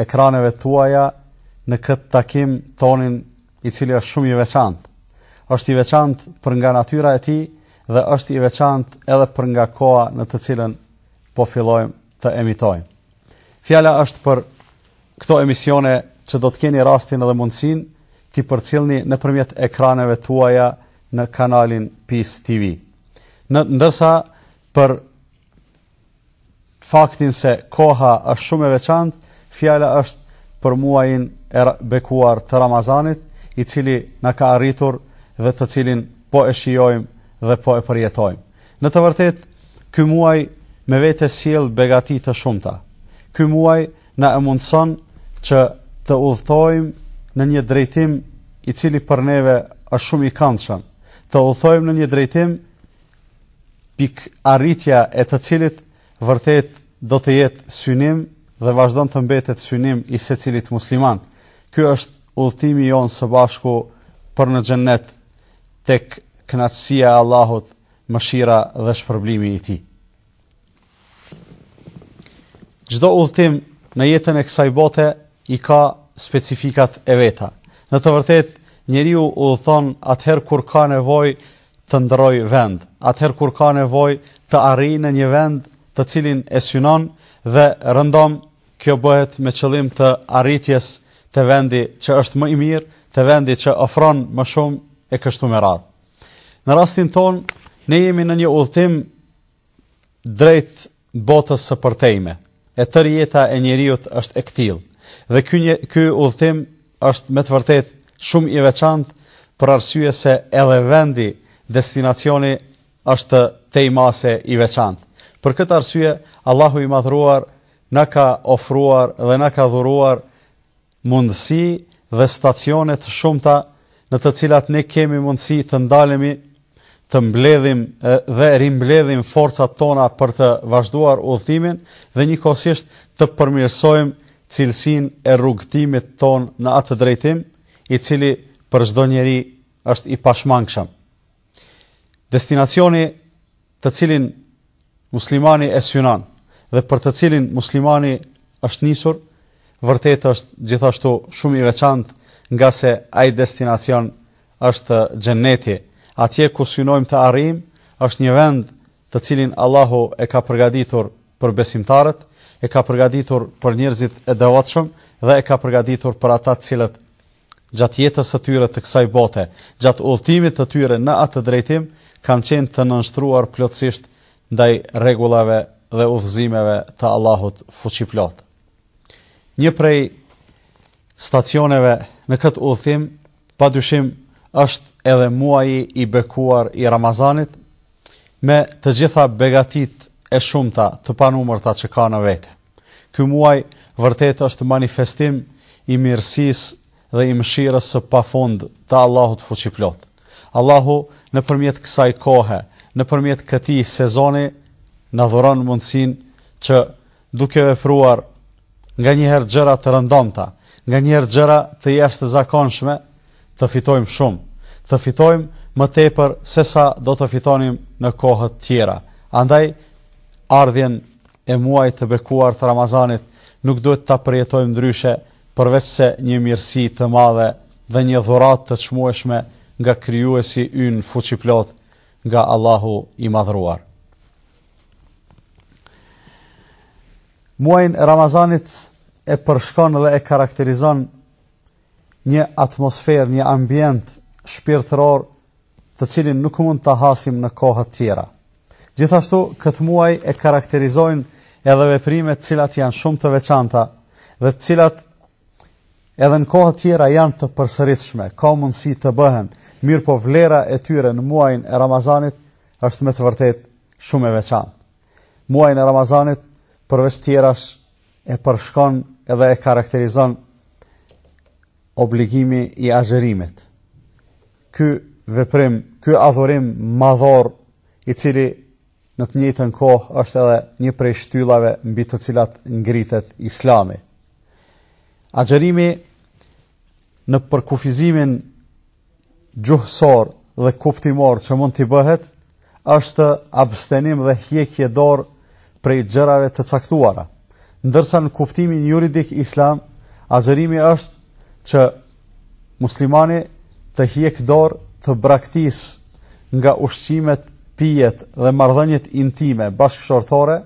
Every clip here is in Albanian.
ekraneve tuaja në këtë takim tonin i cili është shumë i veçantë. Është i veçantë për nga natyra e tij dhe është i veçantë edhe për nga koha në të cilën po fillojmë të emitojmë. Fjala është për këto emisione që do të keni rastin dhe mundësinë t'i përcillni nëpërmjet ekraneve tuaja në kanalin Peace TV. Në, ndërsa për faktin se koha është shumë e veçantë, fjala është për muajin e bekuar të Ramazanit, i cili na ka arritur dhe të cilin po e shijojmë dhe po e përjetojmë. Në të vërtetë, ky muaj me vete sjell begati të shumta. Ky muaj na e mundëson që të udhëtojmë në një drejtim i cili për neve është shumë i këndshëm. Të udhëtojmë në një drejtim pikarritja e të cilit vërtet do të jetë synim dhe vazhdon të mbetet synim i secilit musliman. Ky është udhëtimi jonë së bashku për në xhennet tek kënaqësia e Allahut, mëshira dhe shpërblimi i tij. Çdo udhëtim në jetën e kësaj bote i ka specifikat e veta. Në të vërtetë, njeriu udhëton atëherë kur ka nevojë të ndërrojë vend, atëherë kur ka nevojë të arrijë në një vend të cilin e synon dhe rëndom, kjo bëhet me qëllim të arritjes te vendi që është më i mirë, te vendi që ofron më shumë e kështu me radhë. Në rastin tonë, ne jemi në një udhëtim drejt botës së përtejme, e tërë jeta e njeriut është e këtillë, dhe ky, ky udhëtim është me të vërtetë shumë i veçantë për arsye se edhe vendi, destinacioni është tej mase i veçantë. Për këtë arsye, Allahu i Madhëruar na ka ofruar dhe na ka dhuruar mundësi dhe stacione të shumta në të cilat ne kemi mundësi të ndalemi, të mbledhim dhe rimbledhim forcat tona për të vazhduar udhëtimin dhe njëkohësisht të përmirësojmë cilësinë e rrugëtimit tonë në atë drejtim, i cili për çdo njeri është i pashmangshëm. Destinacioni të cilin muslimani e synon dhe për të cilin muslimani është nisur, vërtet është gjithashtu shumë i veçantë ngase ai destinacion është xhenneti. Atje ku synojmë të arrijmë është një vend të cilin Allahu e ka përgatitur për besimtarët, e ka përgatitur për njerëzit e devotshëm dhe e ka përgatitur për ata të cilët gjatë jetës së tyre të kësaj bote, gjatë udhëtimit të tyre në atë drejtim, kanë qenë të nënshtruar plotësisht ndaj rregullave dhe udhëzimeve të Allahut Fuqiplotë. Një prej stacioneve në këtë udhëtim padyshim është edhe muaji i bekuar i Ramazanit me të gjitha begatitë e shumta të panumërta që ka në vete. Ky muaj vërtet është manifestim i mirësisë dhe i mëshirës së pafund të Allahut Fuqiplotë. Allahu nëpërmjet kësaj kohe, nëpërmjet këtij sezoni na dhuron mundësinë që duke vepruar nganjëherë gjëra të rëndomta, nganjëherë gjëra të jashtëzakonshme, të fitojmë shumë, të fitojmë më tepër sesa do të fitonim në kohët tjera. Andaj ardhjen e muajit të bekuar të Ramazanit nuk duhet ta përjetojmë ndryshe përveçse një mirësi të madhe dhe një dhuratë të çmueshme nga Krijuesi ynë fuqiplotë, nga Allahu i Madhëruar. Muajin e Ramazanit e përshkon dhe e karakterizon një atmosferë, një ambient shpirtëror të cilin nuk mund ta hasim në kohët tjera. Gjithashtu, këtë muaj e karakterizojnë edhe veprime të cilat janë shumë të veçanta dhe të cilat edhe në kohët tjera janë të përsëritshme, ka mundësi të bëhen, mirëpo vlera e tyre në muajin e Ramazanit është me të vërtetë shumë e veçantë. Muajin e Ramazanit përveç tjerash e përshkon edhe e karakterizon obligimi i agjërimit. Ky veprim, ky adhurim madhor i cili në të njëjtën kohë është edhe një prej shtyllave mbi të cilat ngritet Islami. Agjërimi në përkufizimin gjuhësor dhe kuptimor që mund t'i bëhet është abstenim dhe hjekje dorë prej gjërave të caktuara, ndërsa në kuptimin juridik islam, agjërimi është që muslimani të hjekë dorë, të braktisë nga ushqimet, pijet dhe marrëdhëniet intime bashkëshortore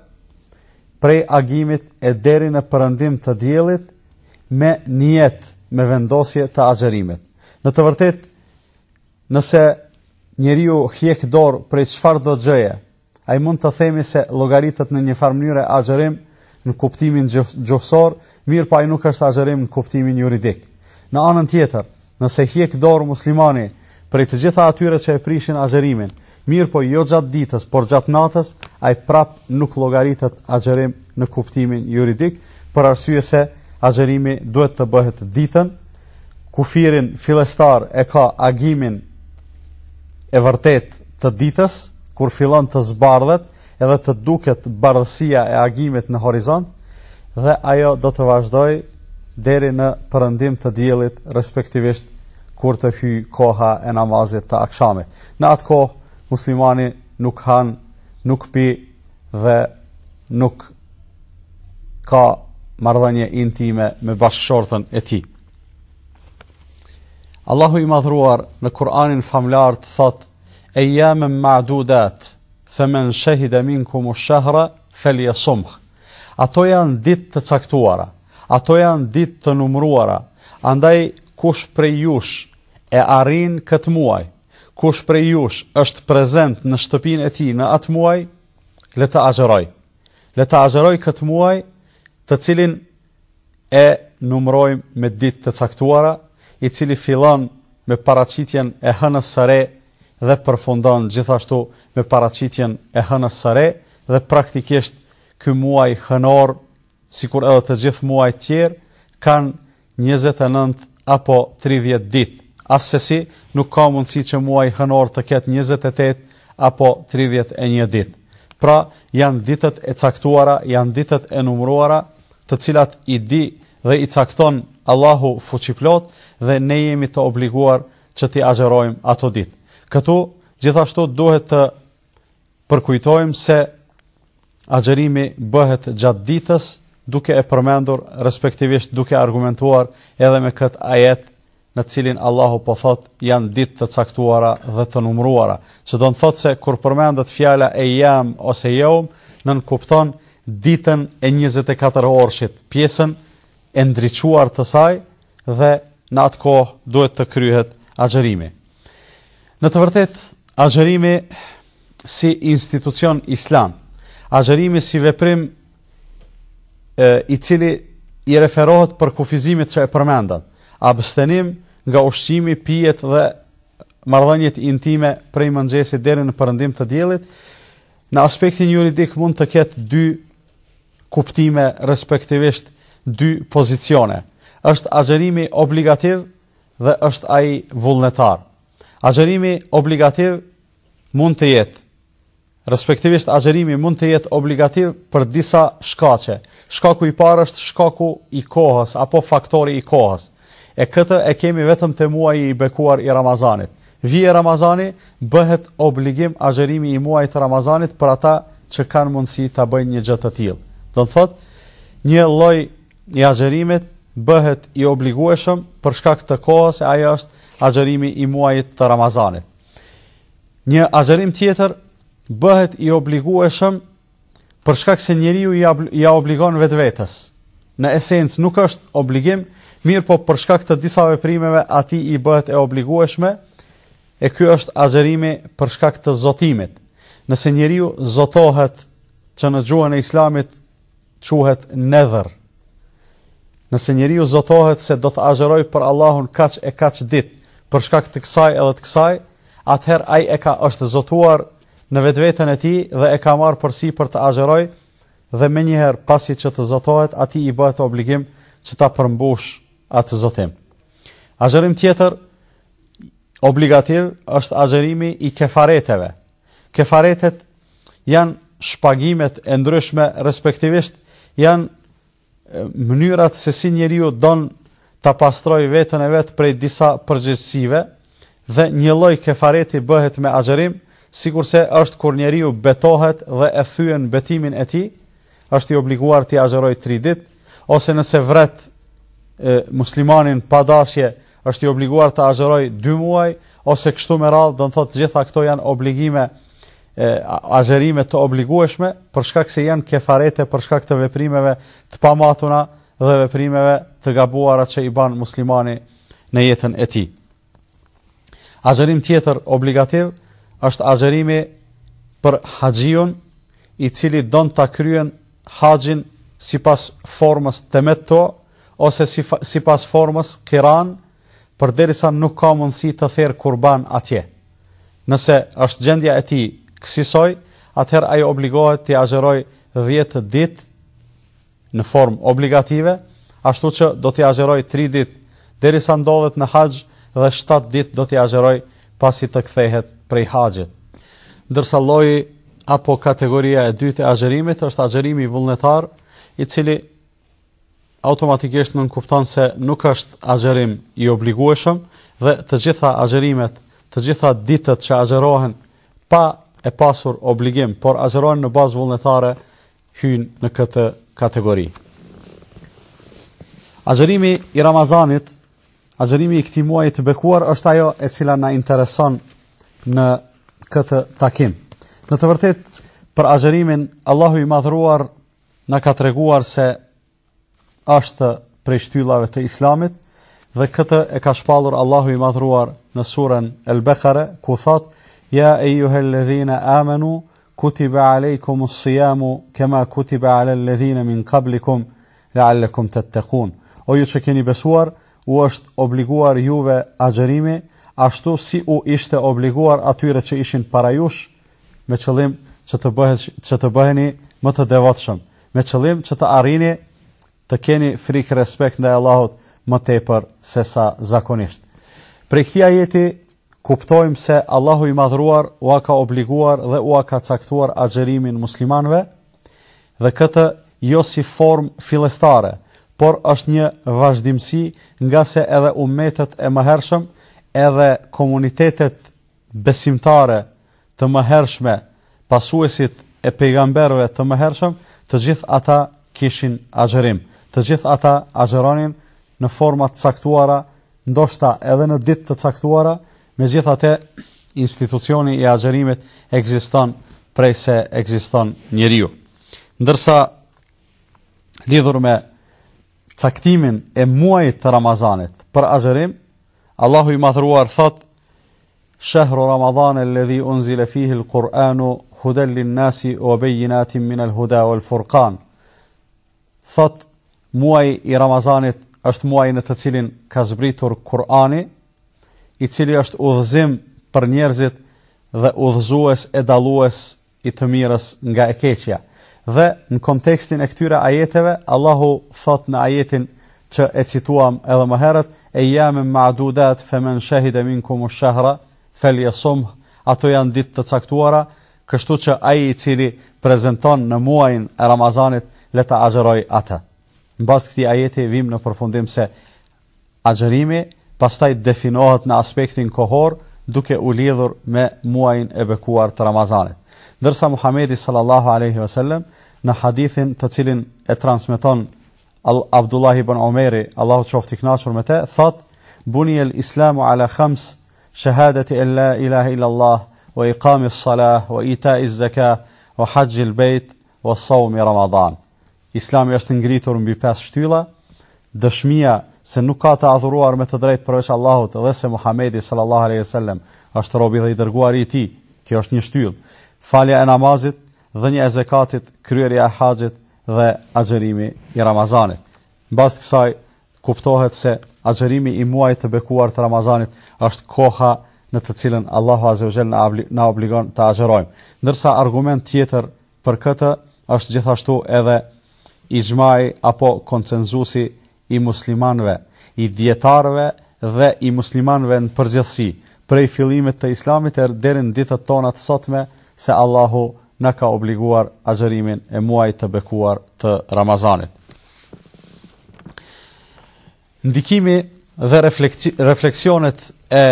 prej agimit e deri në përëndim të diellit me nijet, me vendosje të agjërimit. Në të vërtetë, nëse njeriu hjek dorë prej çfarëdo gjëje, ai mund të themi se llogaritet në një farë mënyre agjërim në kuptimin gjuhësor, mirëpo ai nuk është agjërim në kuptimin juridik. Në anën tjetër, nëse hjek dorë muslimani prej të gjitha atyre që e prishin agjërimin, Mirëpo jo gjatë ditës, por gjatë natës, ai prapë nuk llogaritet agjërim në kuptimin juridik, për arsye se agjërimi duhet të bëhet ditën, kufirin fillestar e ka agimin e vërtetë të ditës, kur fillon të zbardhet edhe të duket bardhësia e agimit në horizont, dhe ajo do të vazhdojë deri në perëndim të diellit, respektivisht kur të hyjë koha e namazit të akshamit. Në atë kohë, muslimani nuk han, nuk pi dhe nuk ka marrëdhënie intime me bashkëshorten e tij. Allahu i madhëruar në Kur'anin famëlartë thotë ejjamen ma'dudat fe men shehide minkumu shehra feljesumh ato janë ditë të caktuara ato janë ditë të numëruara andaj kush prej jush e arrin këtë muaj. Kush prej jush është prezent në shtëpinë e tij në atë muaj, le të agjërojë. Le të agjërojë këtë muaj, të cilin e numërojmë me ditë të caktuara, i cili fillon me paraqitjen e hënës së re dhe përfundon gjithashtu me paraqitjen e hënës së re dhe praktikisht ky muaj hënor sikur edhe të gjithë muajt tjerë, kanë njëzet e nëntë apo tridhjetë ditë. Assesi, nuk ka mundësi që muaji hënor të ketë njëzet e tetë apo tridhjetë e një ditë. Pra, janë ditët e caktuara, janë ditët e numëruara, të cilat i di dhe i cakton Allahu fuqiplotë dhe ne jemi të obliguar që t'i agjërojmë ato ditë. Këtu, gjithashtu duhet të përkujtojmë se agjërimi bëhet gjatë ditës duke e përmendur respektivisht duke argumentuar edhe me këtë ajet në cilin Allahu po thotë janë ditë të caktuara dhe të numëruara, që do të thotë se kur përmendet fjala ejjam ose jeum, nënkupton ditën e 24 orëshit, pjesën e ndriçuar të saj dhe në atë kohë duhet të kryhet agjërimi. Në të vërtetë, agjërimi si institucion islam, agjërimi si veprim, i cili i referohet përkufizimit që e përmendëm, abstenim nga ushqimi, pijet dhe marrëdhëniet intime prej mëngjesit deri në perëndim të diellit, në aspektin juridik mund të ketë dy kuptime respektivisht dy pozicione. Është agjërimi obligativ dhe është ai vullnetar. Agjërimi obligativ mund të jetë respektivisht agjërimi mund të jetë obligativ për disa shkaqe. Shkaku i parë është shkaku i kohës apo faktori i kohës. E këtë e kemi vetëm te muaji i bekuar i Ramazanit. Vije Ramazani bëhet obligim agjërimi i muajit të Ramazanit për ata që kanë mundësi ta bëjnë një gjë të tillë. Do të thotë një lloj i agjërimit bëhet i obligueshëm për shkak të kohës e ai është agjërimi i muajit të Ramazanit. Një agjërim tjetër bëhet i obligueshëm për shkak se njeriu ia, ia obligon vetvetes. Në esencë nuk është obligim, mirëpo për shkak të disa veprimeve atij i bëhet e obligueshme, e ky është agjërimi për shkak të zotimit. Nëse njeriu zotohet që në gjuhën e Islamit quhet nedhër. Nëse njeriu zotohet se do të agjërojë për Allahun kaq e kaq ditë, për shkak të kësaj edhe të kësaj, atëherë ai e ka është zotuar në vetveten e tij dhe e ka marrë përsipër të agjërojë dhe menjëherë pasi që të zotohet, atij i bëhet obligim që ta përmbushë atë zotim. Agjërim tjetër obligativ është agjërimi i kefareteve, Kefaretet janë shpagimet e ndryshme, respektivisht janë mënyrat se si njeriu don ta pastrojë veten e vet prej disa përgjegjësive dhe një lloj kefareti bëhet me agjërim, sikurse është kur njeriu betohet dhe e thyen betimin e tij, është i obliguar të agjërojë 3 ditë, ose nëse vret, e, muslimanin pa dashje është i obliguar të agjërojë 2 muaj ose kështu me radhë, do të thotë të gjitha këto janë obligime, e, agjërime të obligueshme për shkak se janë kefarete për shkak të veprimeve të pamatuna dhe veprimeve të gabuara që i bën muslimani në jetën e tij. Agjërim tjetër obligativ është agjërimi për haxhiun i cili don ta kryen haxhin sipas formës temettu ose sipas formës kiran përderisa nuk ka mundësi të therë kurban atje. Nëse është gjendja e tij kësisoj, atëherë ai obligohet t'i agjërojë dhjetë ditë në formë obligative, ashtu që do t'i agjërojë tri ditë derisa ndodhet në haxh dhe shtatë ditë do t'i agjërojë pasi të kthehet prej haxhit. Ndërsa lloji apo kategoria e dytë e agjërimit është agjërimi vullnetar, i cili automatikisht nënkupton se nuk është agjërim i obligueshëm dhe të gjitha agjërimet, të gjitha ditët që agjërohen pa e pasur obligim, por agjërohen në bazë vullnetare, hyjnë në këtë kategori. Agjërimi i Ramazanit Agjërimi i këtij muaji të bekuar është ajo e cila na intereson në këtë takim. Në të vërtetë, për agjërimin Allahu i Madhëruar na ka treguar se është prej shtyllave të Islamit dhe këtë e ka shpallur Allahu i Madhëruar në surën El-Bekare ku thot: "Ya ayyuhalladhina amanu kutiba alaykumus siyamu kama kutiba alal ladhina min qablikum Le'allekum tettekun. O ju që keni besuar, u është obliguar juve agjërimi, ashtu si u ishte obliguar atyre që ishin para jush, me qëllim që të bëhet, që të bëheni më të devotshëm, me qëllim që të arrini të keni frikë respekt ndaj Allahut më tepër se sa zakonisht. Prej këtij ajeti kuptojmë se Allahu i Madhëruar ua ka obliguar dhe ua ka caktuar agjërimin muslimanëve, Dhe këtë jo si formë fillestare, por është një vazhdimësi ngase edhe ummetët e mëhershëm edhe komunitetet besimtare të mëhershme, pasuesit e pejgamberëve të mëhershëm, të gjithë ata kishin agjërim. Të gjithë ata agjëronin në forma të caktuara, ndoshta edhe në ditë të caktuara, Megjithate, institucioni i agjërimit ekziston prej se ekziston njeriu. Ndërsa lidhur me caktimin e muajit të Ramazanit për agjërim, Allahu i madhruar thot: "Shahru Ramazan alladhi unzila fihi al-Qur'anu hudan lin-nasi wa bayyinatin min al-huda wal-furqan." Thot muaji i Ramazanit është muaji në të cilin ka zbritur Kur'ani i cili është udhëzim për njerëzit dhe udhëzues e dallues i të mirës nga e keqja. Dhe në kontekstin e këtyre ajeteve, Allahu thot në ajetin që e cituam edhe më herët, ejamen ma'dudat fe men shahide minkumu shahra, fel jesumh, ato janë ditë të caktuara, kështu që ai i cili prezenton në muajin e Ramazanit, le të agjërojë atë. Në bazë këtij ajeti vim në përfundim se Agjërimi pastaj definohet në aspektin kohor duke u lidhur me muajin e bekuar të Ramazanit. Ndërsa Muhamedi sallallahu alejhi ve sellem në hadithin të cilin e transmeton Abdullah ibn Omeri, Allahu qoftë i kënaqur me të, thotë: Buniya al-islamu ala khams, shahadati an la ilaha illa Allah, wa iqami as-salah, wa ita'i az-zakah, wa hajji al-bayt, wa sawmi Ramadan. Islami është ngritur mbi pesë shtylla, dëshmia se nuk ka të adhuruar me të drejtë përveç Allahut dhe se Muhamedi sallallahu alaihi wasallam është robi dhe i dërguari i tij, kjo është një shtyllë. Falja e namazit, dhënia e zakatit, kryerja e haxhit dhe agjërimi i Ramazanit. Mbas kësaj kuptohet se agjërimi i muajit të bekuar të Ramazanit është koha në të cilën Allahu azza wa jalla na obligon të agjërojmë. Ndërsa argument tjetër Për këtë është gjithashtu edhe ixhmai apo konsensusi i muslimanëve, i dijetarëve dhe i muslimanëve në përgjithësi, prej fillimit të Islamit e deri në ditët tona të sotme se Allahu na ka obliguar agjërimin e muajit të bekuar të Ramazanit. Ndikimi dhe refleksionet e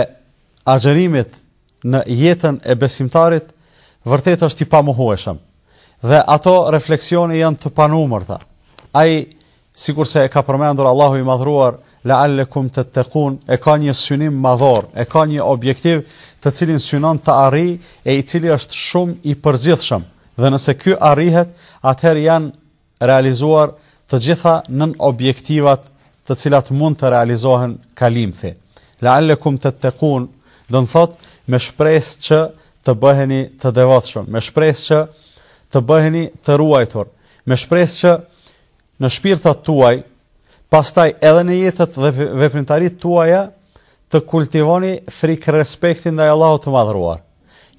agjërimit në jetën e besimtarit vërtet është i pamohueshëm. Dhe ato refleksione janë të panumërta. Ai sikurse e ka përmendur Allahu i madhruar la'allakum tattaqun e ka një synim madhor, e ka një objektiv të cilin synon të arrijë e i cili është shumë i përgjithshëm. Dhe nëse ky arrihet, atëherë janë realizuar të gjitha nënobjektivat të cilat mund të realizohen kalimthi. La'allakum tattaqun, do të thotë me shpresë që të bëheni të devotshëm, me shpresë që të bëheni të ruajtur, me shpresë që në shpirtat tuaj, pastaj edhe në jetët dhe veprimtaritë tuaja të kultivoni frikërespektin ndaj Allahut të Madhëruar.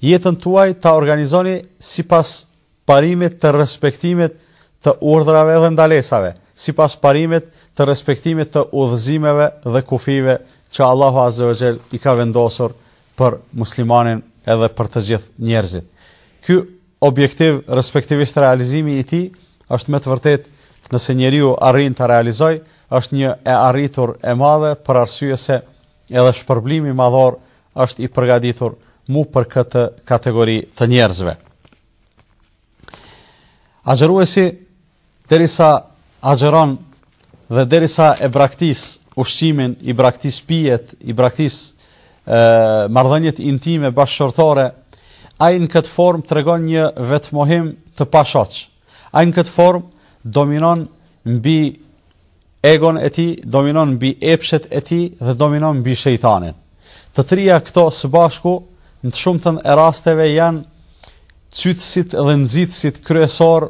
Jetën tuaj ta organizoni sipas parimit të respektimit të urdhrave dhe ndalesave, sipas parimit të respektimit të udhëzimeve dhe kufijve që Allahu azze wa xhel i ka vendosur për muslimanin edhe për të gjithë njerëzit. Ky objektiv, respektivisht realizimi i tij, është me të vërtetë nëse njeriu arrin ta realizojë, është një e arritur e madhe për arsye se edhe shpërblimi madhor është i përgatitur mu për këtë kategori të njerëzve. Agjëruesi derisa agjëron dhe derisa e braktis ushqimin, i braktis pijet, i braktis marrëdhëniet intime bashkëshortore, ai në këtë formë tregon një vetmohim të pashoq. Ai në këtë formë dominon mbi egon e tij, dominon mbi epshet e tij dhe dominon mbi shejtanin. Të trija këto së bashku në të shumtën e rasteve janë cytësit dhe nxitësit kryesorë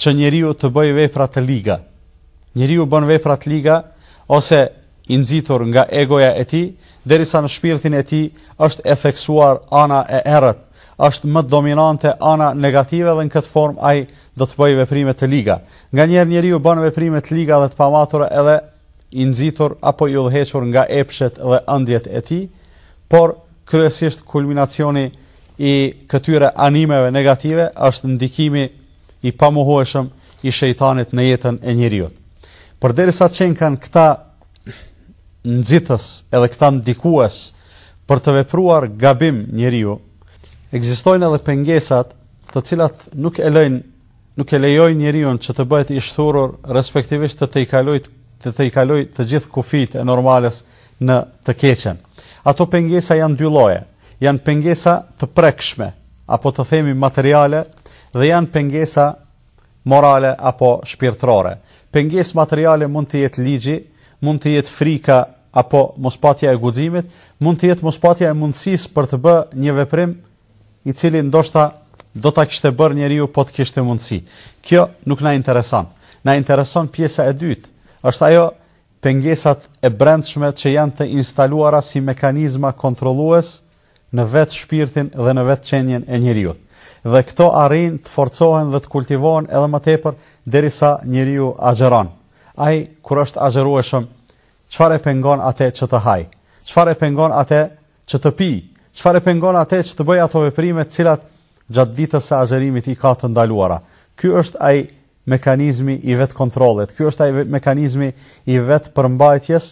që njeriu të bëjë vepra të liga. Njeriu bën vepra të liga ose i nxitur nga egoja e tij, derisa në shpirtin e tij është e theksuar ana e errët, është më dominante ana negative dhe në këtë formë ai do të bëjë veprime të liga. Nganjëherë njeriu bën veprime të liga dhe të pamatura edhe i nxitur apo i udhëhequr nga epshet dhe ëndjet e tij, por kryesisht kulminacioni i këtyre anësimeve negative është ndikimi i pamohueshëm i shejtanit në jetën e njeriut. Përderisa qenkan këta nxitës edhe këta ndikues për të vepruar gabim njeriu, ekzistojnë edhe pengesat të cilat nuk e lejnë nuk e lejojnë njeriu që të bëhet i shthurur, respektivisht të tejkalojë të tejkalojë të gjithë kufijtë e normales në të keqen. Ato pengesa janë dy lloje. Janë pengesa të prekshme apo të themi materiale dhe janë pengesa morale apo shpirtërore. Pengesë materiale mund të jetë ligji, mund të jetë frika apo mospatja e guximit, mund të jetë mospatja e mundësisë për të bërë një veprim i cili ndoshta do ta kishte bërë njeriu po të kishte mundësi. Kjo nuk na intereson. Na intereson pjesa e dytë. Është ajo pengesat e brendshme që janë të instaluara si mekanizma kontrollues në vetë shpirtin dhe në vetë qenien e njeriut. Dhe këto arrijnë të forcohen dhe të kultivohen edhe më tepër derisa njeriu agjeron. Ai, kur është agjerueshëm, Çfarë e pengon atë që të hajë? Çfarë e pengon atë që të pijë? Çfarë e pengon atë që të bëjë ato veprime të cilat gjatë ditës së agjërimit i ka të ndaluara? Ky është ai mekanizmi i vetëkontrollit, ky është ai mekanizmi i vetëpërmbajtjes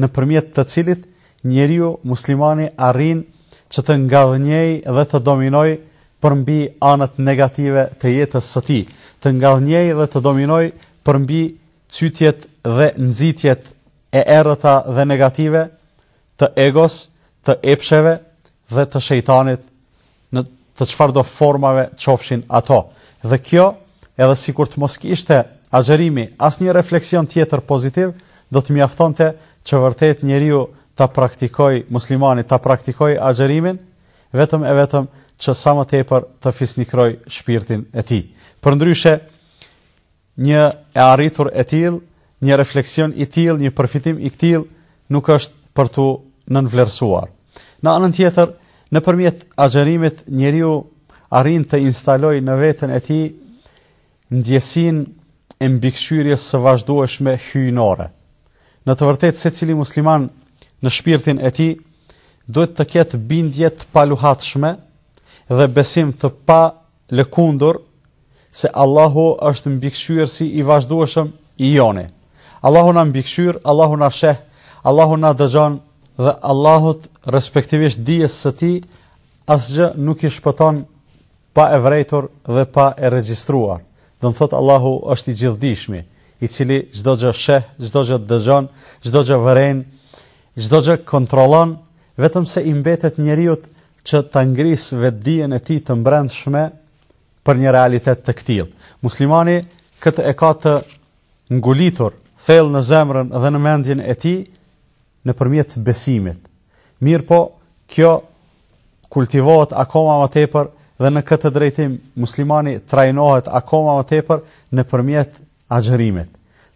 nëpërmjet të cilit njeriu muslimani arrin që të ngadhënjejë dhe të dominojë përmbi anët negative të jetës së tij, të ngadhënjejë dhe të dominojë përmbi cytjet dhe nxitjet e errëta dhe negative të egos, të epsheve dhe të shejtanit në të çfarëdo formave qofshin ato. Dhe kjo, edhe sikur të mos kishte agjërimi asnjë refleksion tjetër pozitiv, do të mjaftonte që vërtet njeriu ta praktikojë muslimani ta praktikojë agjërimin vetëm e vetëm që sa më tepër të fisnikrojë shpirtin e tij. Përndryshe, Një e arritur e tillë, një refleksion i tillë, një përfitim i këtillë nuk është për t'u nënvlerësuar. Në anën tjetër, nëpërmjet agjërimit njeriu arrin të instalojë në veten e tij ndjesinë e mbikëqyrjes së vazhdueshme hyjnore. Në të vërtetë secili musliman në shpirtin e tij duhet të ketë bindje të paluhatshme dhe besim të pa Lëkundur, se Allahu është Mbikëqyrësi i vazhdueshëm i joni. Allahu na mbikëqyr, Allahu na sheh, Allahu na dëgjon dhe Allahut respektivisht dijes së tij asgjë nuk i shpëton pa e vrejtur dhe pa e regjistruar. Do të thotë Allahu është i gjithdijshmi, i cili çdo gjë sheh, çdo gjë dëgjon, çdo gjë vëren, çdo gjë kontrollon, vetëm se i mbetet njeriut që ta ngrisë vetëdijen e tij të mbrendshme për një realitet të këtillë. Muslimani këtë e ka të ngulitur thellë në zemrën dhe në mendjen e tij nëpërmjet besimit. Mirpo, kjo kultivohet akoma më tepër dhe në këtë drejtim muslimani trajnohet akoma më tepër nëpërmjet agjërimit.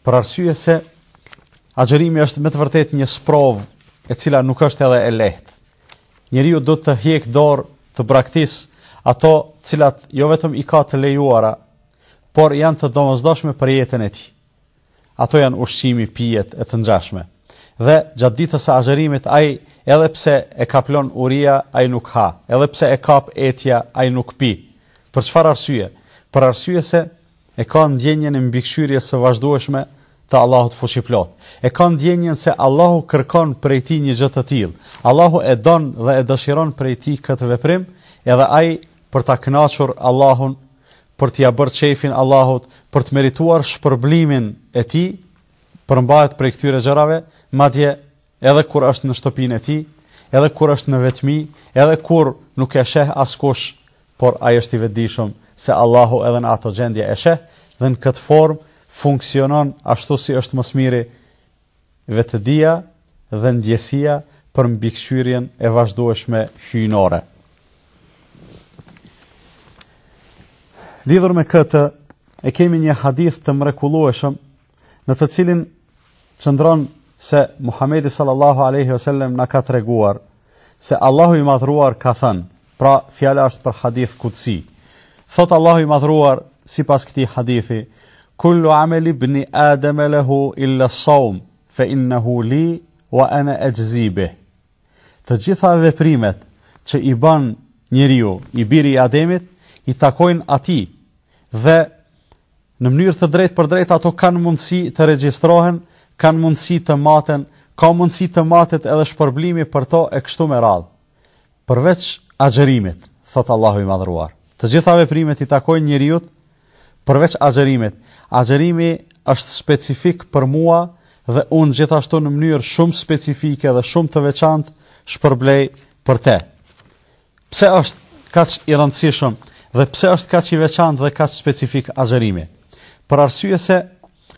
Për arsye se agjërimi është me të vërtetë një sprovë e cila nuk është edhe e lehtë. Njeriu duhet të hjek dorë të braktis ato të cilat jo vetëm i ka të lejuara, por janë të domosdoshme për jetën e tij. Ato janë ushqimi, pijet e të ngjashme. Dhe gjatë ditës së agjërimit ai edhe pse e kaplon uria, ai nuk ha. Edhe pse e kap etja, ai nuk pi. Për çfarë arsye? Për arsye se E ka ndjenjën e mbikëqyrjes së vazhdueshme të Allahut Fuqiplotë. E ka ndjenjën se Allahu kërkon prej tij një gjë të tillë. Allahu e don dhe e dëshiron prej tij këtë veprim, edhe ai për ta kënaqur Allahun, për t'ia bërë qejfin Allahut, për të merituar shpërblimin e tij, përmbahet prej këtyre gjërave, madje edhe kur është në shtëpinë e tij, edhe kur është në vetmi, edhe kur nuk e sheh askush, por ai është i vetëdijshëm se Allahu edhe në ato gjendje e sheh dhe në këtë formë funksionon ashtu si është më së miri vetëdija dhe ndjesia për mbikëqyrjen e vazhdueshme hyjnore. Lidhur me këtë, e kemi një hadith të mrekullueshëm në të cilin qëndron se Muhamedi sallallahu alaihi wasallam na ka treguar se Allahu i madhruar ka thënë, pra fjala është për hadith kudsi. Thotë Allahu i madhruar sipas këtij hadithi, kullu amali ibn adam lahu illa as-sawm fa innahu li wa ana ajzi bih. Të gjitha veprimet që i bën njeriu, i biri i Ademit, i takojnë atij dhe Në mënyrë të drejtpërdrejtë ato kanë mundësi të regjistrohen, kanë mundësi të maten, ka mundësi të matet edhe shpërblimi për to e kështu me radhë. Përveç agjërimit, thotë Allahu i Madhëruar. Të gjitha veprimet i takojnë njeriut, përveç agjërimit. Agjërimi është specifik për mua dhe unë gjithashtu në mënyrë shumë specifike dhe shumë të veçantë shpërblej për te. Pse është kaq i rëndësishëm dhe pse është kaq i veçantë dhe kaq specifik agjërimi? Për arsye se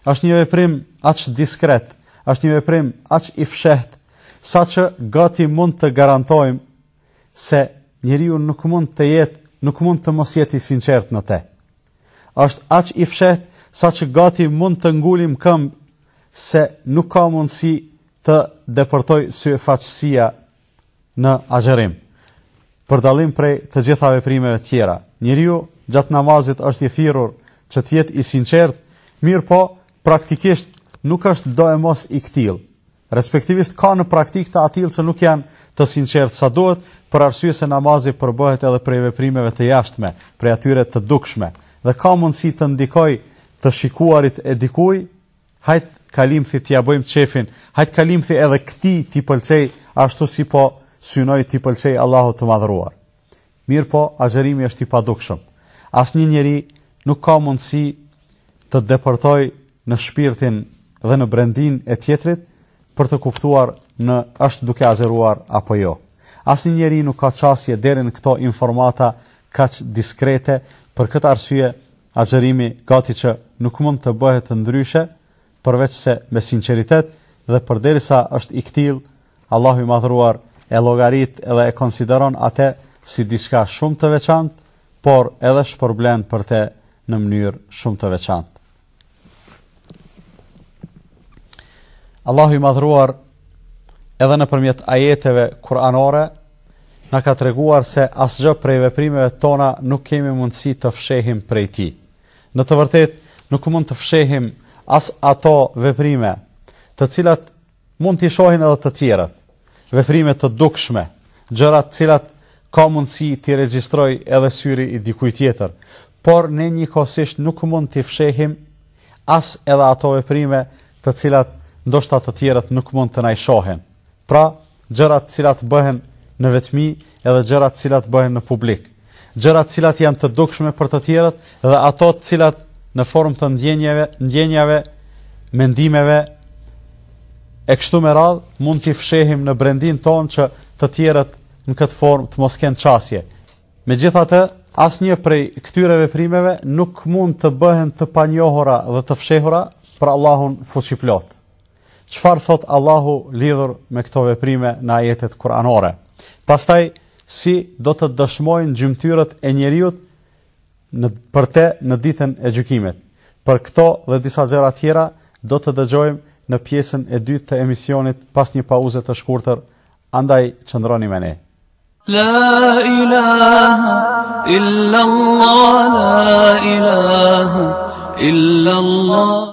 është një veprim aq diskret, është një veprim aq i fshehtë, saqë gati mund të garantojmë se njeriu nuk mund të jetë, nuk mund të mos jetë i sinqertë në të. Është aq i fshehtë saqë gati mund të ngulim këmbë se nuk ka mundësi të depërtojë syefaqësia në agjërim. Për dallim prej të gjitha veprimeve të tjera, njeriu gjatë namazit është i thirrur që të jetë i sinqertë, mirëpo praktikisht nuk është doemos i këtillë. Respektivisht ka në praktikë të atillë që nuk janë të sinqertë sa duhet, për arsye se namazi përbëhet edhe prej veprimeve të jashtme, prej atyre të dukshme, dhe ka mundësi të ndikojë të shikuarit e dikujt, Hajt kalimthi t'ia bëjmë qejfin, hajt kalimthi edhe këtij t'i pëlqejë ashtu si po synoj t'i pëlqejë Allahut të Madhëruar. Mirëpo, agjërimi është i padukshëm. Asnjë njeri nuk ka mundësi të depërtojë në shpirtin dhe në brendinë e tjetrit për të kuptuar në është duke agjëruar apo jo. Asnjë njeri nuk ka qasje deri në këto informata kaq diskrete, për këtë arsye Agjërimi gati që nuk mund të bëhet ndryshe përveçse me sinqeritet dhe përderisa është i këtillë, Allahu i Madhëruar e llogarit dhe e konsideron atë si diçka shumë të veçantë, por edhe shpërblen për të në mënyrë shumë të veçantë. Allahu i Madhëruar edhe nëpërmjet ajeteve kuranore na ka treguar se asgjë prej veprimeve tona nuk kemi mundësi të fshehim prej tij. Në të vërtetë nuk mund të fshehim as ato veprime të cilat Mund t'i shohin edhe të tjerët, veprime të dukshme, gjëra të cilat ka mundësi t'i regjistrojë edhe syri i dikujt tjetër, por ne njëkohësisht nuk mund t'i fshehim as edhe ato veprime të cilat ndoshta të tjerët nuk mund të na i shohin. Pra, gjëra të cilat bëhen në vetmi edhe gjëra të cilat bëhen në publik. gjëra të cilat janë të dukshme për të tjerët dhe ato të cilat në formë të ndjenjave, ndjenjave, mendimeve e kështu me radhë mund t'i fshehim në brendinë tonë që të tjerët në këtë formë të mos kenë qasje. Megjithatë, asnjë prej këtyre veprimeve nuk mund të bëhen të panjohura dhe të fshehura për Allahun fuqiplot. Çfarë thotë Allahu lidhur me këto veprime në ajetet kuranore? Pastaj, si do të dëshmojnë gjymtyrët e njeriut në, për te në ditën e gjykimit? Për këto dhe disa gjëra tjera, do të dëgjojmë në pjesën e dytë të emisionit pas një pauze të shkurtër, andaj qëndroni me ne. La ilaha illa Allah, la ilaha illa Allah.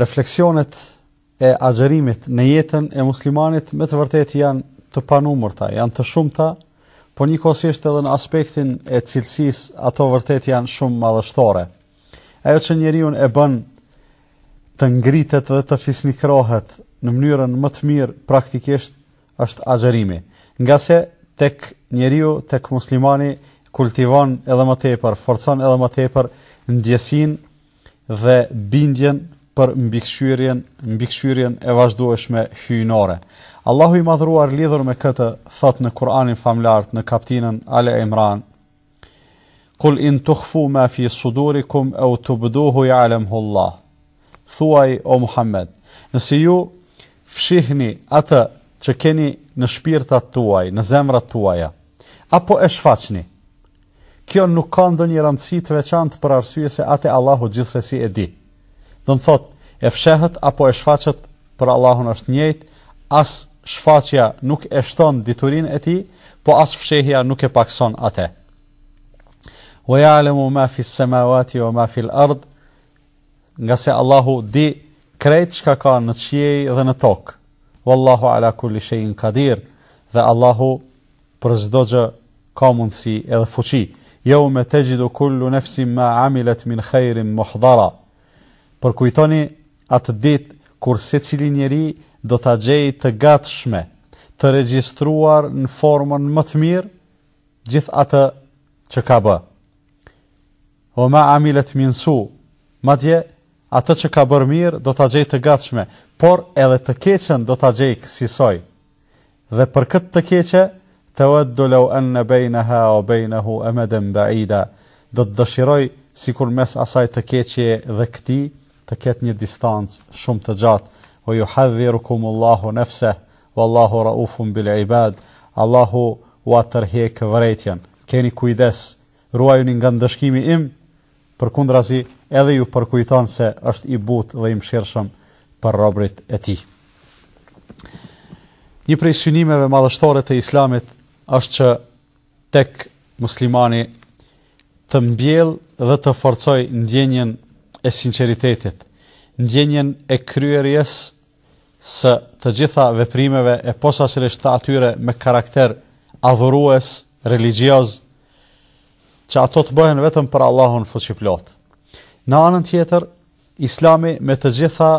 Refleksionet e agjërimit në jetën e muslimanit me të vërtetë janë të panumërta, janë të shumta, por njëkohësisht edhe në aspektin e cilësisë ato vërtet janë shumë madhështore. Ajo që njeriu e bën të ngritet dhe të fisnikrohet në mënyrën më të mirë praktikisht është agjërimi. Ngase tek njeriu, tek muslimani kultivon edhe më tepër, forcon edhe më tepër ndjesinë dhe bindjen për mbikëqyrjen, mbikëqyrjen e vazhdueshme hyjnore. Allahu i Madhëruar lidhur me këtë thotë në Kur'anin famëlartë në kaptinën Ale Imran, Kul in tukhfu ma fi sudurikum aw tubduhu ya'lamhu Allah. Thuaj o Muhammed, nëse ju fshihni atë që keni në shpirtat tuaj, në zemrat tuaja, apo e shfaqni, Kjo nuk ka ndonjë rëndësi të veçantë për arsye se atë Allahu gjithsesi e di. Do të thotë, e fshehët apo e shfaqët për Allahun është njëjtë, as shfaqja nuk e shton diturinë e tij, po as fshehja nuk e pakëson atë. Wa ya'lamu ma fi s-samawati wa ma fi l-ard. Ngase Allahu di krejt çka ka në qiej dhe në tokë. Wallahu ala kulli shay'in qadir. Dhe Allahu për çdo gjë ka mundësi edhe fuqi. Yawma tajidu kullu nafsin ma 'amilat min khairin muhdara. Përkujtoni atë ditë kur secili njeri do ta gjejë të gatshme, të regjistruar në formën më të mirë gjithë atë që ka bë. Wa ma 'amilat min su', madje, atë që ka bërë mirë do ta gjejë të gatshme, por edhe të keqen do ta gjejë kësisoj. Dhe për këtë të keqe, Tawaddu law anna baynaha wa baynahu amadan ba'ida, do të dëshirojë sikur mes asaj të keqeje dhe këtij të ketë një distancë shumë të gjatë, wa yuhadhdhirukum Allahu nafsah, wallahu raufun bil ibad, Allahu ua tërheq vërejtjen. Keni kujdes, ruajuni nga ndëshkimi im, përkundrazi edhe ju përkujton se është i butë dhe i mëshirshëm për robërit e tij. Një prej synimeve madhështore të Islamit është që tek muslimani të mbjell dhe të forcoj ndjenjen e sinceritetit, ndjenjen e kryerjes së të gjitha veprimeve e posasirisht të atyre me karakter adhurues, religioz, që ato të bëhen vetëm për Allahun fuqiplotë. Në anën tjetër, Islami me të gjitha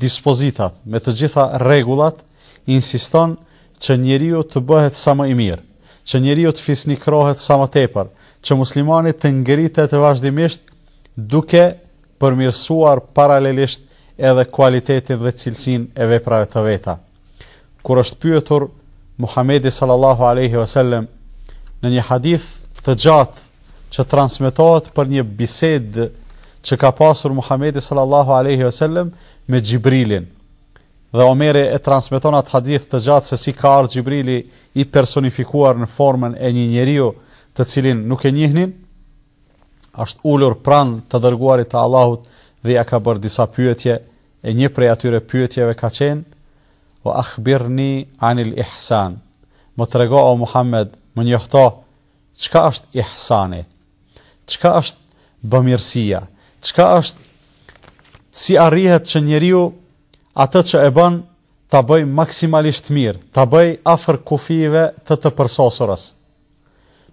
dispozitat, me të gjitha rregullat insiston që njeriu të bëhet sa më i mirë, që njeriu të fisnikrohet sa më tepër, që muslimani të ngritet vazhdimisht duke përmirësuar paralelisht edhe kualitetin dhe cilësinë e veprave të veta. Kur është pyetur Muhamedi sallallahu alaihi wasallam në një hadith të gjatë që transmetohet për një bisedë që ka pasur Muhamedi sallallahu alaihi wasallam me Xhibrilin. Dhe Omeri e transmeton atë hadith të gjatë se si ka ardhur Xhibrili i personifikuar në formën e një njeriu të cilin nuk e njihnin, është ulur pranë të dërguarit të Allahut dhe ia ka bërë disa pyetje E një prej atyre pyetjeve ka qenë, Wa akhbirni anil ihsan, Më trego o Muhammed, më njohto, çka është ihsani? Çka është bamirësia? Çka është si arrihet që njeriu atë që e bën ta bëj maksimalisht mirë, ta bëj afër kufijve të të përsosurës?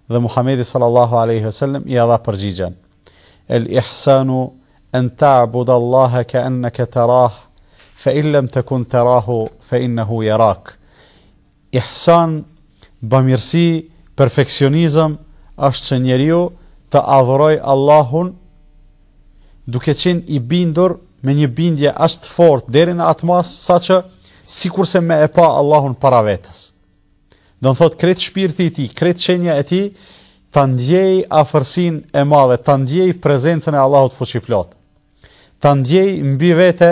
Dhe Muhamedi sallallahu alejhi ve sellem ia dha përgjigjen, El ihsanu en ta'bud Allaha ke enneke terah, fe in lem tekun terahu fe innehu jerak. Ihsan, bamirësi, perfeksionizëm është që njeriu të adhuroj Allahun duke qenë i bindur me një bindje aq të fortë deri në atë masë saqë sikurse me e pa Allahun para vetes. Do të thotë krejt shpirti i tij, krejt qenia e tij ta ndjej afërsinë e madhe, ta ndjej prezencën e Allahut fuqiplotë. Ta ndjej mbi vete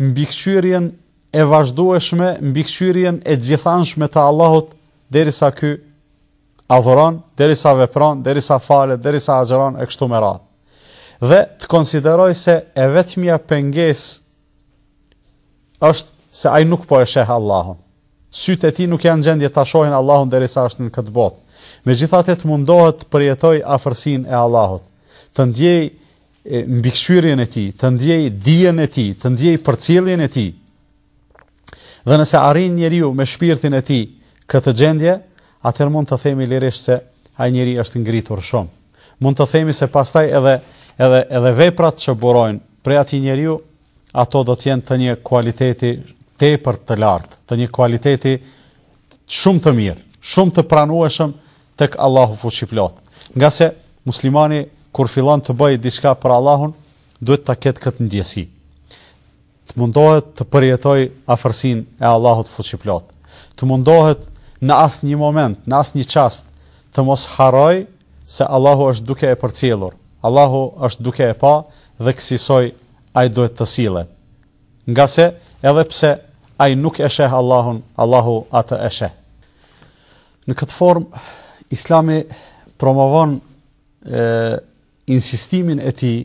mbikëqyrjen e vazhdueshme, mbikëqyrjen e gjithanshme të Allahut derisa ky adhuron, derisa vepron, derisa falet, derisa agjëron e kështu me radhë. Dhe të konsideroj se e vetmja pengesë është se ai nuk po e sheh Allahun. Sytë e tij nuk janë në gjendje ta shohin Allahun derisa është në këtë botë. Megjithatë të mundohet të përjetojë afërsinë e Allahut, të ndjejë mbikëqyrjen e tij, të ndjejë dijen e tij, të ndjejë përcjelljen e tij. Dhe nëse arrin njeriu me shpirtin e tij këtë gjendje, atëherë mund të themi lirisht se ai njeri është ngritur shumë. Mund të themi se pastaj edhe edhe edhe veprat që burojnë prej atij njeriu, ato do të jenë të një kualiteti tepër të lartë, të një kualiteti shumë të mirë, shumë të pranueshëm tek Allahu fuqiplotë. Ngase muslimani kur fillon të bëjë diçka për Allahun, duhet ta ketë këtë ndjesi. të mundohet të përjetojë afërsinë e Allahut Fuqiplotë, të mundohet në asnjë moment, në asnjë çast të mos harrojë se Allahu është duke e përcjellur, Allahu është duke e pa dhe kësisoj ai duhet të sillet. Ngase edhe pse ai nuk e sheh Allahun, Allahu atë e sheh. Në këtë formë Islami promovon ë insistimin e tij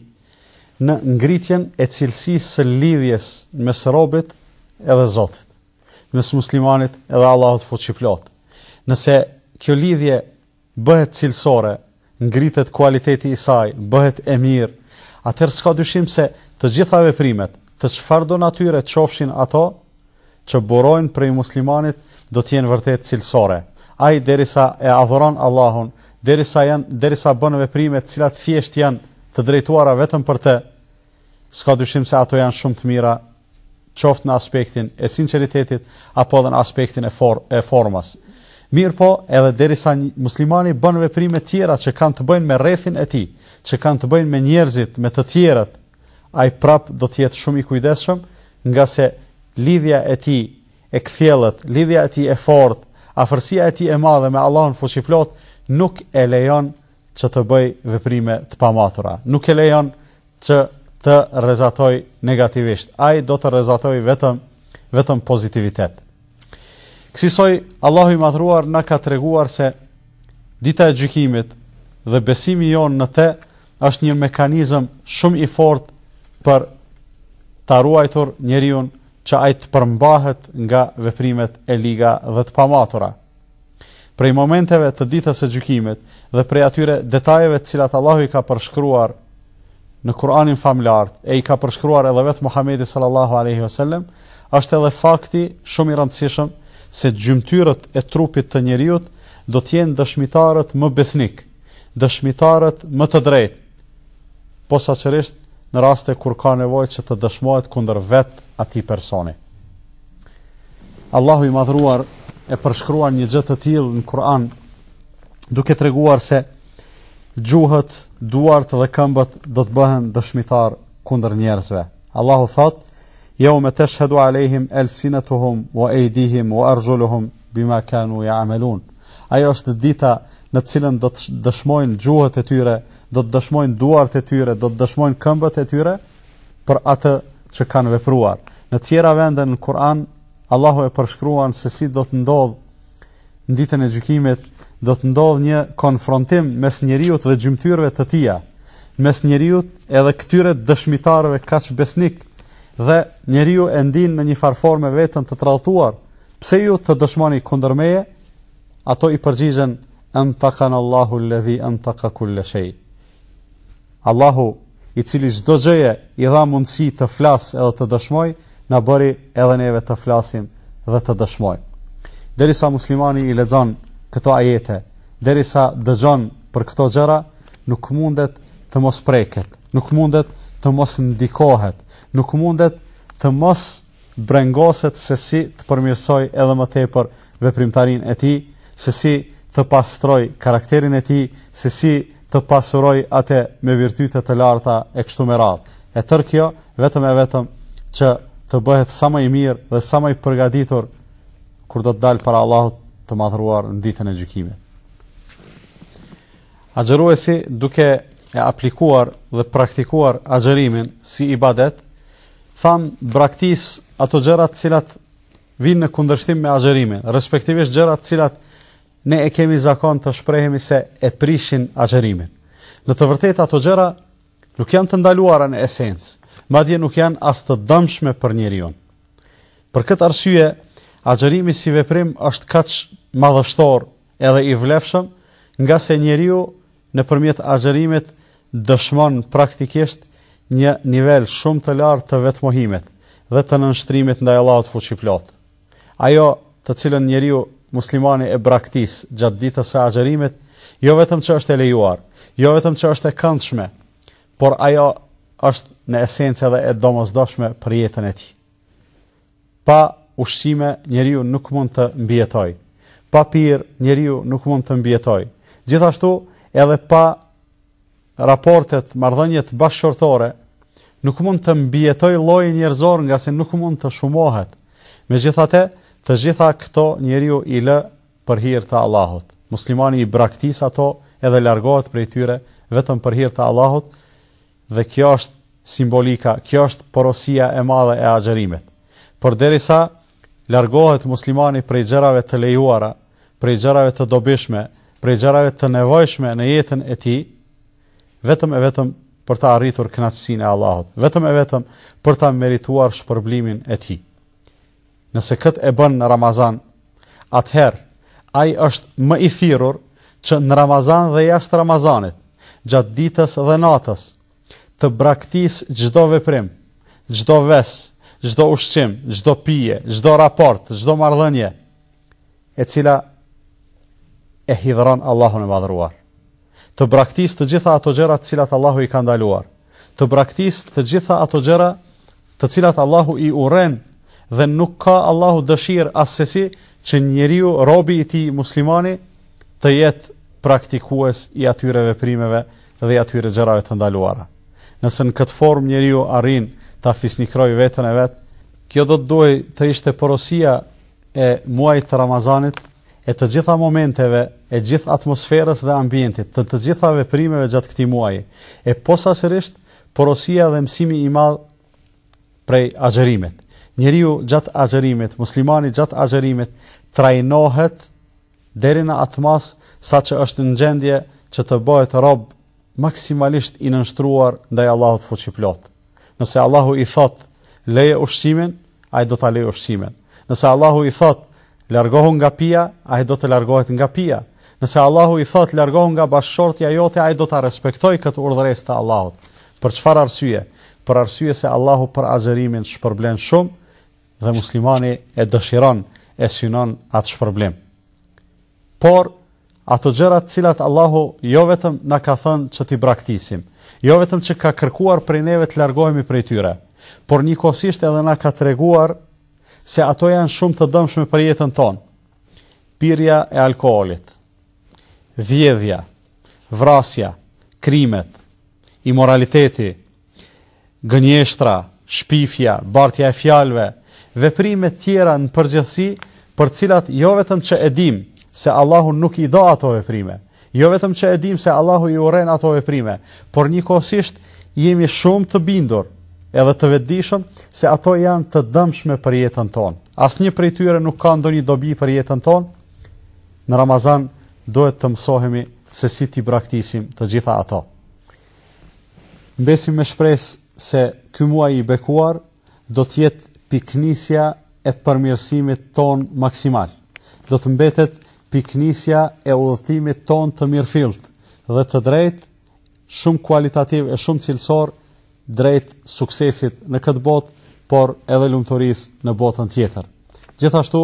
në ngritjen e cilësisë së lidhjes mes robit edhe Zotit, mes muslimanit edhe Allahut Fuqiplotë. Nëse kjo lidhje bëhet cilësore, ngritet kualiteti i saj, bëhet e mirë, atëherë s'ka dyshim se të gjitha veprimet, të çfarëdo natyre qofshin ato, që burojnë prej muslimanit do të jenë vërtet cilësore. Ai derisa e adhuron Allahun, derisa janë, derisa bën veprime të cilat thjesht janë të drejtuara vetëm për të, s'ka dyshim se ato janë shumë të mira, qoftë në aspektin e sinqeritetit apo edhe në aspektin e for, e formës. Mirëpo, edhe derisa muslimani bën veprime të tjera që kanë të bëjnë me rrethin e tij, që kanë të bëjnë me njerëzit, me të tjerët, ai prapë do të jetë shumë i kujdesshëm, ngase lidhja e tij e kthjellët, lidhja e tij e fortë, afërsia e tij e madhe me Allahun fuqiplotë nuk e lejon që të bëjë veprime të pamatura. Nuk e lejon që të rrezatojë negativisht. Ai do të rrezatojë vetëm vetëm pozitivitet. Kësisoj Allahu i madhëruar na ka treguar se dita e gjykimit dhe besimi jonë në të është një mekanizëm shumë i fortë për ta ruajtur njeriun që ai të përmbahet nga veprimet e liga dhe të pamatura. Prej momenteve të ditës së gjykimit dhe prej atyre detajeve të cilat Allahu i ka përshkruar në Kur'anin famëlartë, e i ka përshkruar edhe vetë Muhamedi sallallahu alaihi wasallam, është edhe fakti shumë i rëndësishëm se gjymtyrët e trupit të njeriut do të jenë dëshmitarët më besnikë. dëshmitarët më të drejtë, posaçërisht në raste kur ka nevojë që të dëshmohet kundër vet atij personi. Allahu i madhruar e përshkruan një gjë të tillë në Kur'an, duke treguar se gjuhët, duart dhe këmbët do të bëhen dëshmitar kundër njerëzve. Allahu thotë: "Yawma tashhadu alehim alsinatuhum wa aydihim wa arjuluhum bima kanu ya'malun ajo është dita në të cilën do të dëshmojnë gjuhët e tyre, do të dëshmojnë duart e tyre, do të dëshmojnë këmbët e tyre për atë që kanë vepruar. Në të tjera vende në Kur'an Allahu e përshkruan se si do të ndodh në ditën e gjykimit, do të ndodh një konfrontim mes njeriut dhe gjymtyrëve të tija, mes njeriut edhe këtyre dëshmitarëve kaq besnik dhe njeriu e ndin në një farë forme vetën të tradhtuar, Pse ju të dëshmoni kundër meje? Ato i përgjigjen Antaqana Allahu ledhi antaqa kulle shej. Allahu i cili çdo gjëje i dha mundësi të flasë edhe të dëshmoj, na bëri edhe neve të flasim dhe të dëshmojmë. Derisa muslimani i lexon këto ajete, derisa dëgjon për këto gjëra, nuk mundet të mos preket, nuk mundet të mos ndikohet, nuk mundet të mos brengoset se si të përmirësojë edhe më tepër veprimtarinë e tij, se si të pastrojë karakterin e tij, se si të pasurojë atë me virtyte të larta e kështu me radhë. E tërë kjo vetëm e vetëm që të bëhet sa më i mirë dhe sa më i përgatitur kur do të dalë para Allahut të madhruar në ditën e gjykimit. Agjëruesi duke e aplikuar dhe praktikuar agjërimin si ibadet, thamë braktis ato gjëra të cilat vijnë në kundërshtim me agjërimin, respektivisht gjëra të cilat ne e kemi zakon të shprehemi se e prishin agjërimin. Në të vërtetë ato gjëra nuk janë të ndaluara në esencë, madje nuk janë as të dëmshme për njeriun. Për këtë arsye, agjërimi si veprim është kaq madhështor edhe i vlefshëm, ngase njeriu nëpërmjet agjërimit dëshmon praktikisht një nivel shumë të lartë të vetëmohimit dhe të nënshtrimit ndaj Allahut Fuqiplotë. Ajo, të cilën njeriu muslimani e braktis gjatë ditës së agjërimit, jo vetëm që është e lejuar, jo vetëm që është e këndshme, por ajo është në esencë edhe e domosdoshme për jetën e tij. Pa ushqime njeriu nuk mund të mbijetojë. Pa pirë njeriu nuk mund të mbijetojë. Gjithashtu edhe pa raportet, marrëdhëniet bashkëshortore nuk mund të mbijetojë lloji njerëzor ngase nuk mund të shumohet. Megjithatë, të gjitha këto njeriu i lë për hir të Allahut. Muslimani i braktis ato edhe largohet prej tyre vetëm për hir të Allahut. Dhe kjo është simbolika, kjo është porosia e madhe e agjërimit. Përderisa largohet muslimani prej gjërave të lejuara, prej gjërave të dobishme, prej gjërave të nevojshme në jetën e tij, vetëm e vetëm për ta arritur kënaqësinë e Allahut, vetëm e vetëm për ta merituar shpërblimin e tij. Nëse këtë e bën në Ramazan, atëherë ai është më i thirrur që në Ramazan dhe jashtë Ramazanit, gjatë ditës dhe natës, të braktisë çdo veprim, çdo ves, çdo ushqim, çdo pije, çdo raport, çdo marrëdhënie, e cila e hidhëron Allahun e madhëruar. Të braktisë të gjitha ato gjëra të cilat Allahu i ka ndaluar. të braktisë të gjitha ato gjëra të cilat Allahu i urren dhe nuk ka Allahu dëshirë assesi që njeriu robi i tij muslimani të jetë praktikues i atyre veprimeve dhe i atyre gjërave të ndaluara. Nëse në këtë formë njeriu arrin ta fisnikrojë veten e vet, kjo do të duhej të ishte porosia e muajit të Ramazanit, e të gjitha momenteve, e gjithë atmosferës dhe ambientit, të të gjitha veprimeve gjatë këtij muaji, e posaçërisht porosia dhe mësimi i madh prej agjërimit. Njeriu gjatë agjërimit, muslimani gjatë agjërimit trajnohet deri në atë masë saqë është në gjendje që të bëhet rob maksimalisht i nënshtruar ndaj Allahut fuqiplotë. Nëse Allahu i thotë, lëre ushqimin, ai do ta lërë ushqimin. Nëse Allahu i thotë, largohu nga pija, ai do të largohet nga pija. Nëse Allahu i thotë, largohu nga bashkëshortja jote, ai do ta respektojë këtë urdhëresë të Allahut. Për çfarë arsye? Për arsye se Allahu për agjërimin shpërblen shumë dhe muslimani e dëshiron, e synon atë shpërblim. Por, ato gjëra të cilat Allahu jo vetëm na ka thënë që t'i braktisim, jo vetëm që ka kërkuar prej neve të largohemi prej tyre, por njëkohësisht edhe na ka treguar se ato janë shumë të dëmshme për jetën tonë. Pirja e alkoolit, vjedhja, vrasja, krimet, imoraliteti, gënjeshtra, shpifja, bartja e fjalëve, veprime tjera në përgjithësi për cilat jo vetëm që e dimë se Allahu nuk i do ato veprime, jo vetëm që e dimë se Allahu i urren ato veprime, por njëkohësisht jemi shumë të bindur edhe të vetëdijshëm se ato janë të dëmshme për jetën tonë. Asnjë prej tyre nuk ka ndonjë dobi për jetën tonë. Në Ramazan duhet të mësohemi se si t'i braktisim të gjitha ato. Mbesim me shpresë se ky muaj i bekuar do të jetë pikënisja e përmirësimit tonë maksimal. Do të mbetet pikënisja e udhëtimit tonë të mirëfilltë dhe të drejtë, shumë kualitativ e shumë cilësor drejt suksesit në këtë botë, por edhe lumturisë në botën tjetër. Gjithashtu,